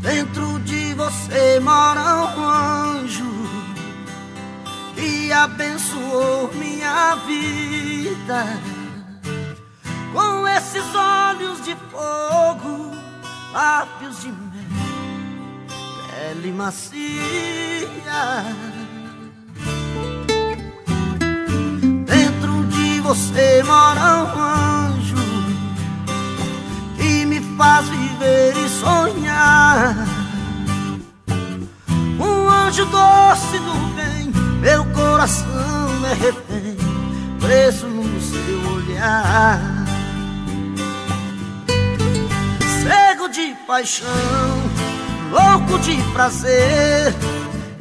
Dentro de você mora um anjo que abençoou minha vida. Com esses olhos de fogo, lábios de mel, pele macia. Anjo doce do bem, meu coração é refém, preso no seu olhar. Cego de paixão, louco de prazer,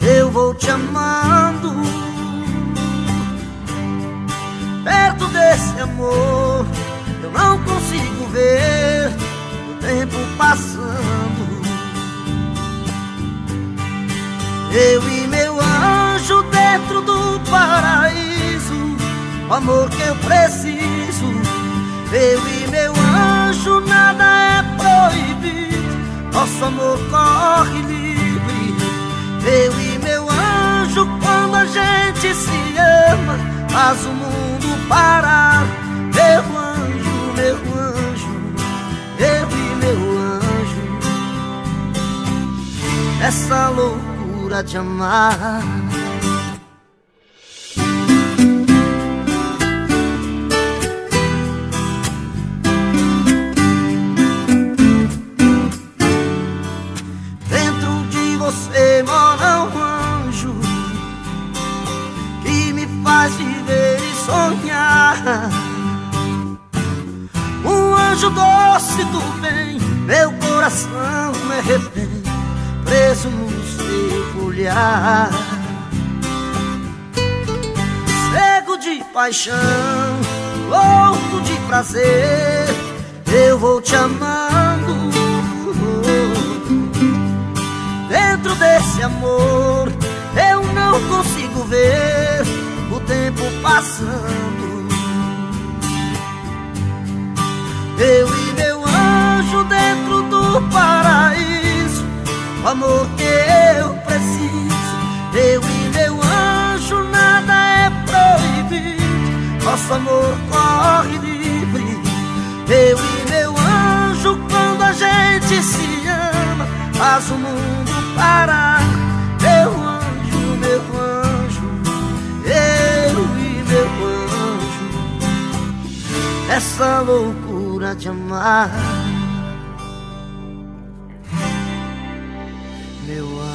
eu vou te amando. Eu e meu anjo dentro do paraíso, o amor que eu preciso. Eu e meu anjo, nada é proibido, nosso amor corre livre. Eu e meu anjo, quando a gente se ama, faz o mundo parar. Meu anjo, meu anjo, eu e meu anjo, essa loucura de amar. Dentro de você mora um anjo que me faz viver e sonhar. Um anjo doce do bem, meu coração no seu olhar. Cego de paixão, louco de prazer, eu vou te amando. Dentro desse amor, eu não consigo ver o tempo passando. Eu o amor que eu preciso. Eu e meu anjo, nada é proibido, nosso amor corre livre. Eu e meu anjo, quando a gente se ama, faz o mundo parar. Meu anjo, meu anjo, eu e meu anjo, essa loucura de amar. there was